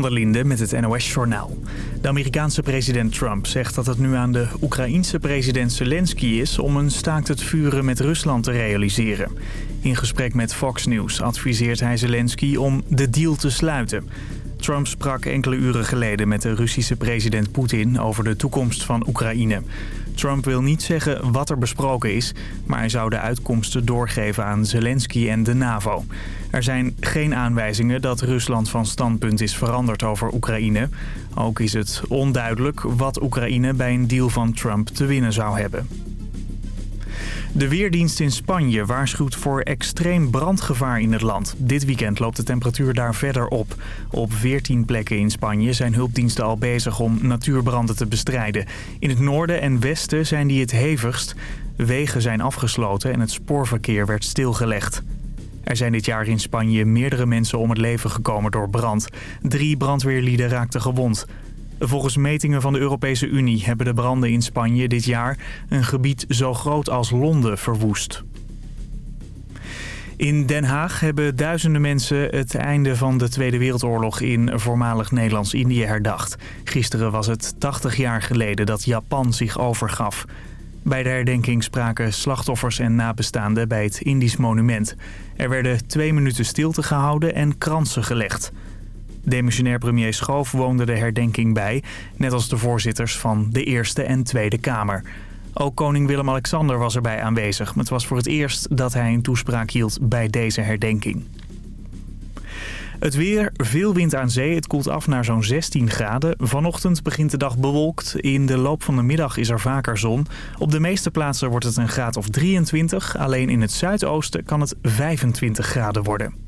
van der Linde met het NOS-journaal. De Amerikaanse president Trump zegt dat het nu aan de Oekraïense president Zelensky is... om een staakt het vuren met Rusland te realiseren. In gesprek met Fox News adviseert hij Zelensky om de deal te sluiten. Trump sprak enkele uren geleden met de Russische president Poetin over de toekomst van Oekraïne. Trump wil niet zeggen wat er besproken is, maar hij zou de uitkomsten doorgeven aan Zelensky en de NAVO. Er zijn geen aanwijzingen dat Rusland van standpunt is veranderd over Oekraïne. Ook is het onduidelijk wat Oekraïne bij een deal van Trump te winnen zou hebben. De Weerdienst in Spanje waarschuwt voor extreem brandgevaar in het land. Dit weekend loopt de temperatuur daar verder op. Op 14 plekken in Spanje zijn hulpdiensten al bezig om natuurbranden te bestrijden. In het noorden en westen zijn die het hevigst. Wegen zijn afgesloten en het spoorverkeer werd stilgelegd. Er zijn dit jaar in Spanje meerdere mensen om het leven gekomen door brand. Drie brandweerlieden raakten gewond. Volgens metingen van de Europese Unie hebben de branden in Spanje dit jaar een gebied zo groot als Londen verwoest. In Den Haag hebben duizenden mensen het einde van de Tweede Wereldoorlog in voormalig Nederlands-Indië herdacht. Gisteren was het 80 jaar geleden dat Japan zich overgaf. Bij de herdenking spraken slachtoffers en nabestaanden bij het Indisch monument. Er werden twee minuten stilte gehouden en kransen gelegd. Demissionair premier Schoof woonde de herdenking bij, net als de voorzitters van de Eerste en Tweede Kamer. Ook koning Willem-Alexander was erbij aanwezig. Het was voor het eerst dat hij een toespraak hield bij deze herdenking. Het weer, veel wind aan zee. Het koelt af naar zo'n 16 graden. Vanochtend begint de dag bewolkt. In de loop van de middag is er vaker zon. Op de meeste plaatsen wordt het een graad of 23. Alleen in het zuidoosten kan het 25 graden worden.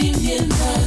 singing.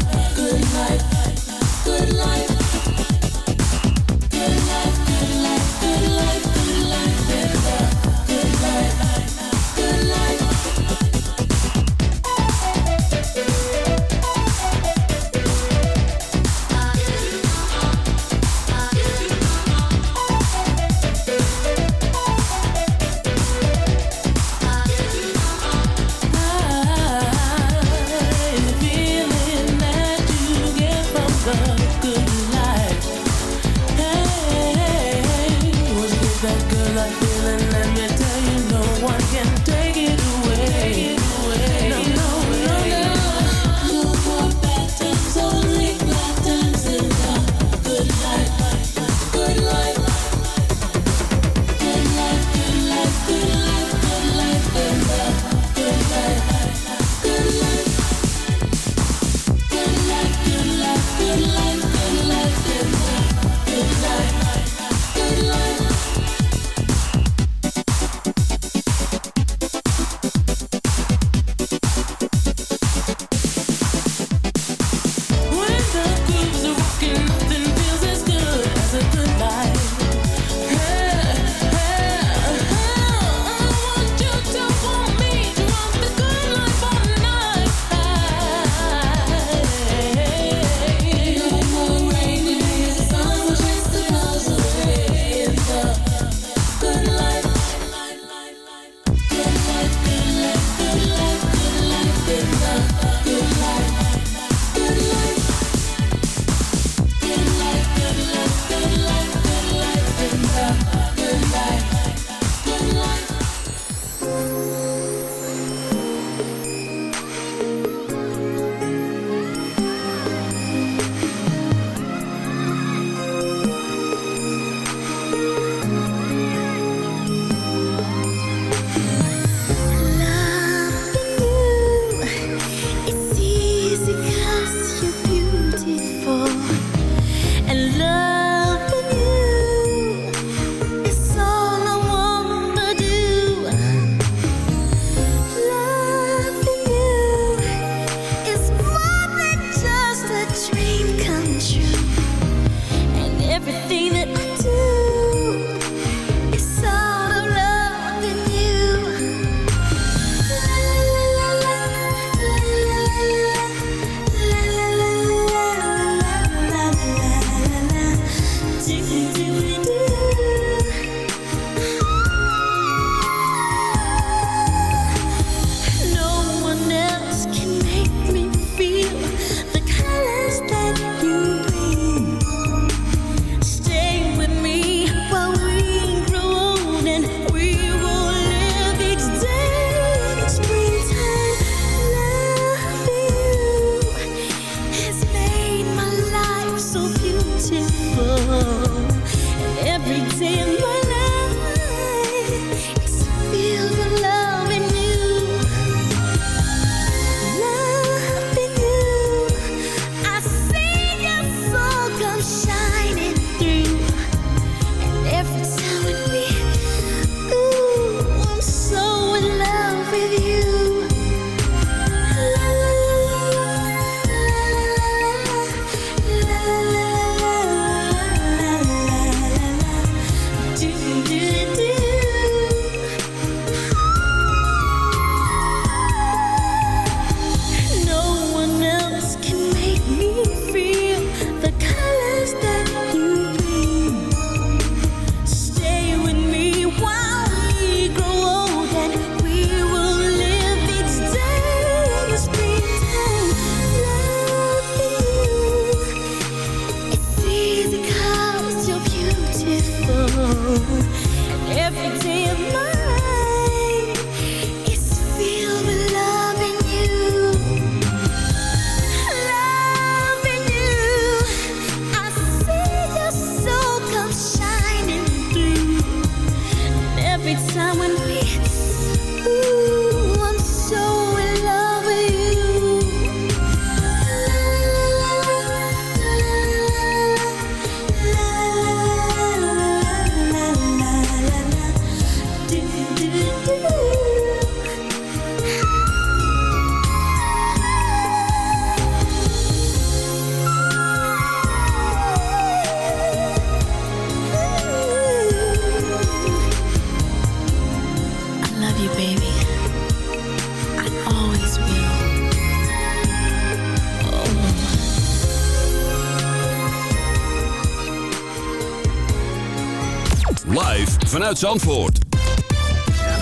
uit Zandvoort.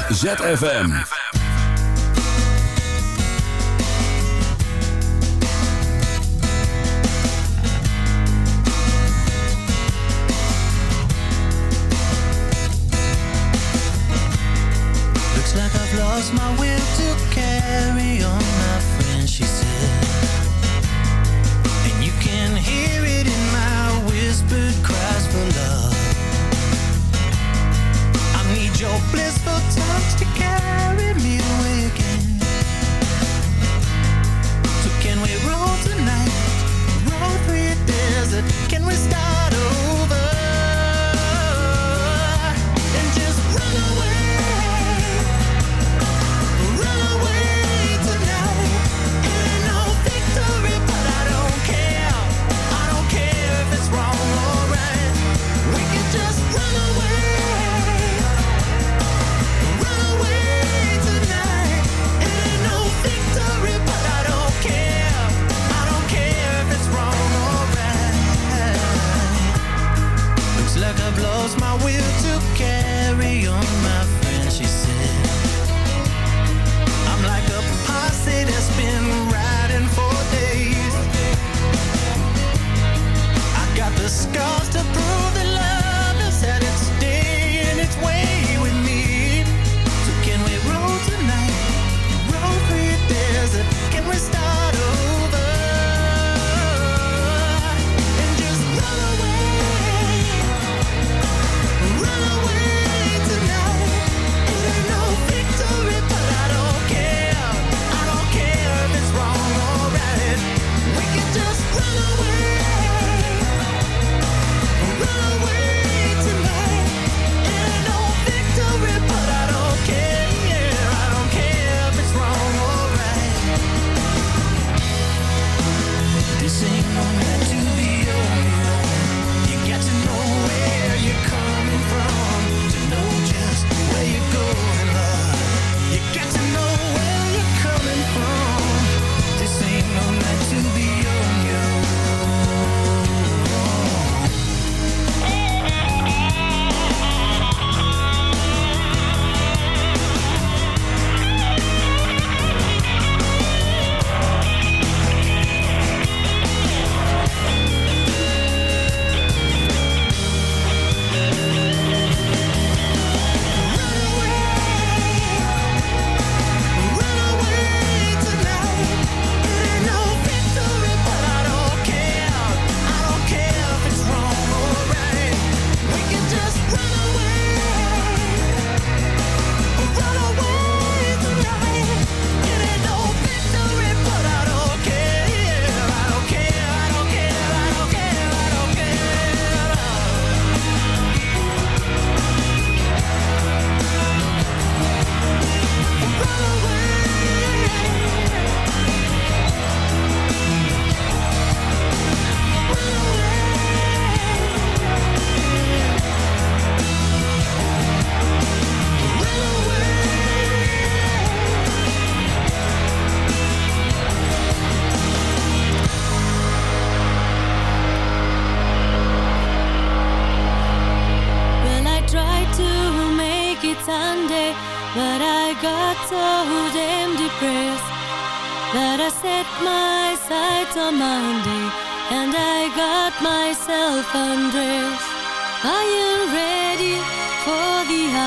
ZFM. Looks like I've lost my will to carry on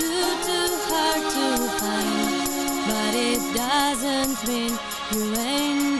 too, too hard to find. But it doesn't mean you ain't.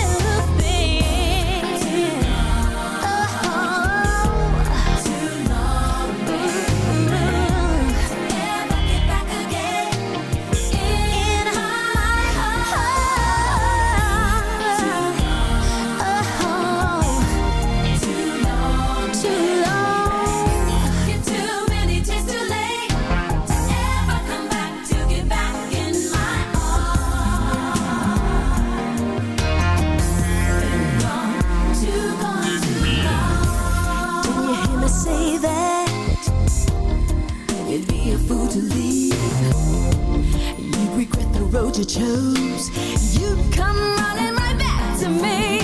you chose, you come running right back to me.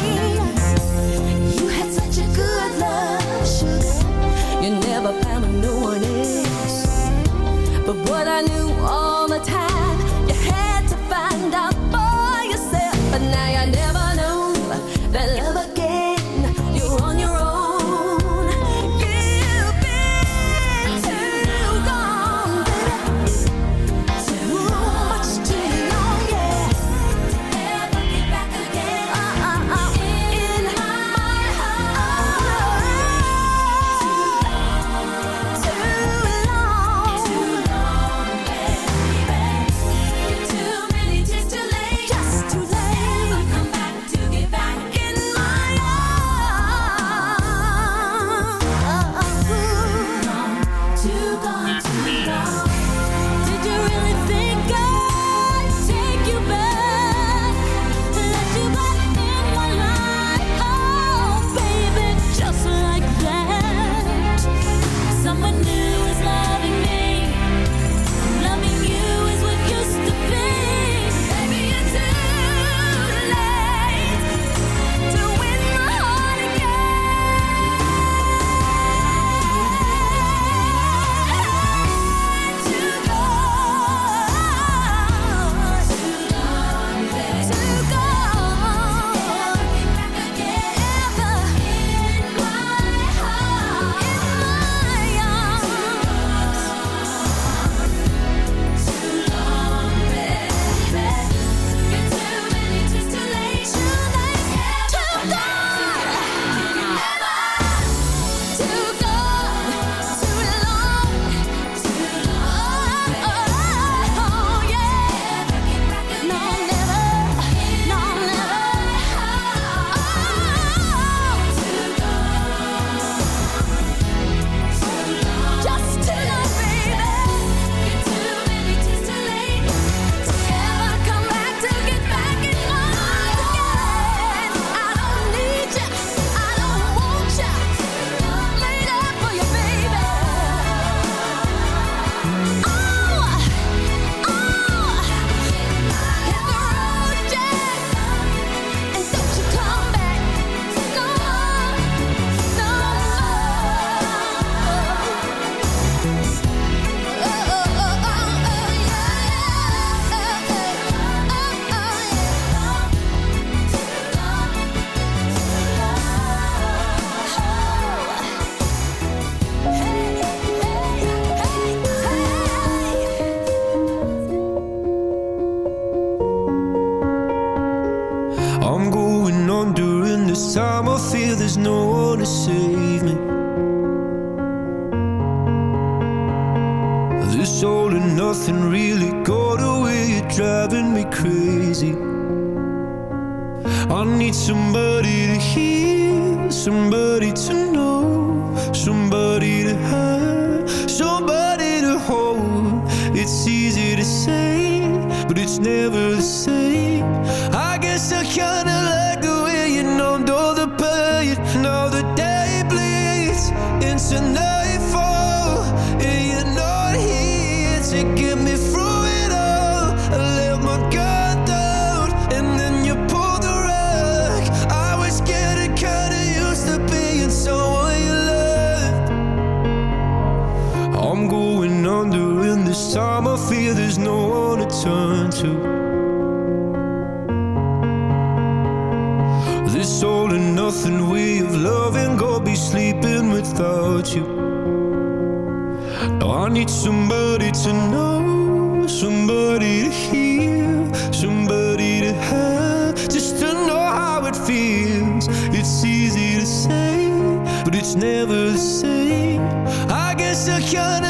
You had such a good love, sugar. You never found no one else. But I knew. insecure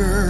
girl.